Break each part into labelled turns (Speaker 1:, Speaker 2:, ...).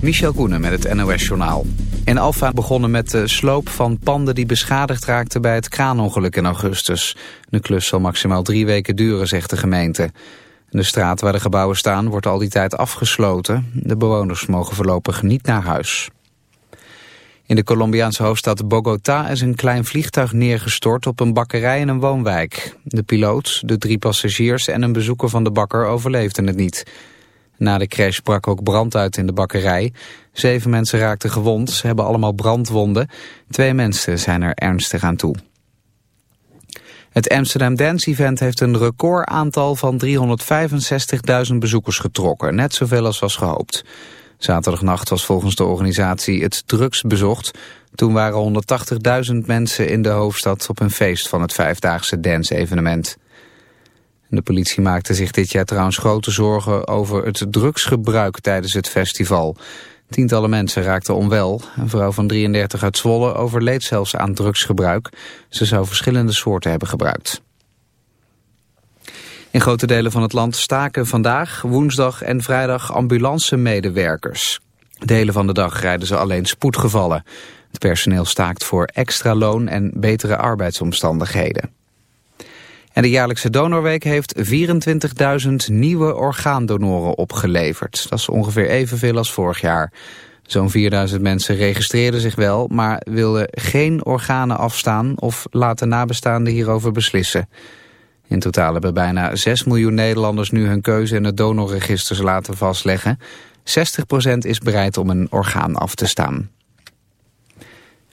Speaker 1: Michel Koenen met het NOS-journaal. In Alfa begonnen met de sloop van panden die beschadigd raakten bij het kraanongeluk in augustus. De klus zal maximaal drie weken duren, zegt de gemeente. De straat waar de gebouwen staan wordt al die tijd afgesloten. De bewoners mogen voorlopig niet naar huis. In de Colombiaanse hoofdstad Bogota is een klein vliegtuig neergestort op een bakkerij in een woonwijk. De piloot, de drie passagiers en een bezoeker van de bakker overleefden het niet. Na de crash brak ook brand uit in de bakkerij. Zeven mensen raakten gewond, ze hebben allemaal brandwonden. Twee mensen zijn er ernstig aan toe. Het Amsterdam Dance Event heeft een recordaantal van 365.000 bezoekers getrokken. Net zoveel als was gehoopt. Zaterdagnacht was volgens de organisatie het drugs bezocht. Toen waren 180.000 mensen in de hoofdstad op een feest van het vijfdaagse dance-evenement. De politie maakte zich dit jaar trouwens grote zorgen over het drugsgebruik tijdens het festival. Tientallen mensen raakten onwel. Een vrouw van 33 uit Zwolle overleed zelfs aan drugsgebruik. Ze zou verschillende soorten hebben gebruikt. In grote delen van het land staken vandaag, woensdag en vrijdag ambulance-medewerkers. Delen van de dag rijden ze alleen spoedgevallen. Het personeel staakt voor extra loon en betere arbeidsomstandigheden. De jaarlijkse donorweek heeft 24.000 nieuwe orgaandonoren opgeleverd. Dat is ongeveer evenveel als vorig jaar. Zo'n 4000 mensen registreerden zich wel, maar wilden geen organen afstaan of laten nabestaanden hierover beslissen. In totaal hebben bijna 6 miljoen Nederlanders nu hun keuze in het donorregister laten vastleggen. 60% is bereid om een orgaan af te staan.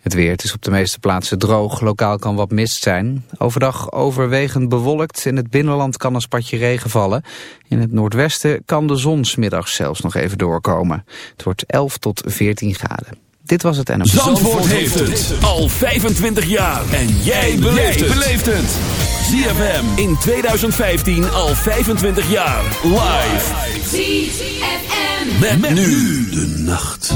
Speaker 1: Het weer, het is op de meeste plaatsen droog. Lokaal kan wat mist zijn. Overdag overwegend bewolkt. In het binnenland kan een spatje regen vallen. In het noordwesten kan de zon smiddags zelfs nog even doorkomen. Het wordt 11 tot 14 graden. Dit was het NMV.
Speaker 2: Zandvoort, heeft het al 25 jaar. En jij beleeft het. ZFM in 2015 al 25 jaar. Live.
Speaker 3: ZFM.
Speaker 2: met nu de nacht.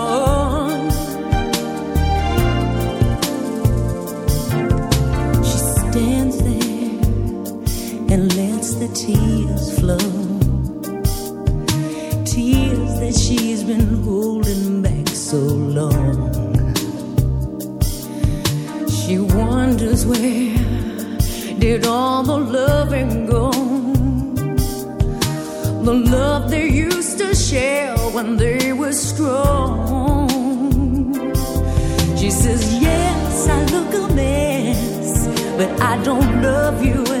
Speaker 4: But I don't love you.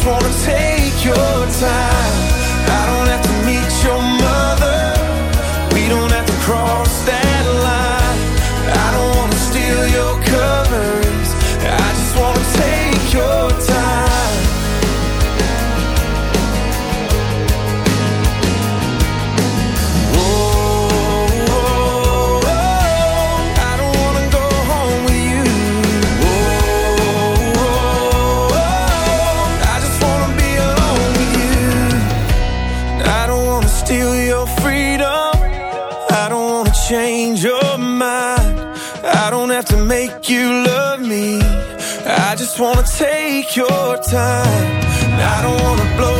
Speaker 5: just wanna your time. I don't wanna blow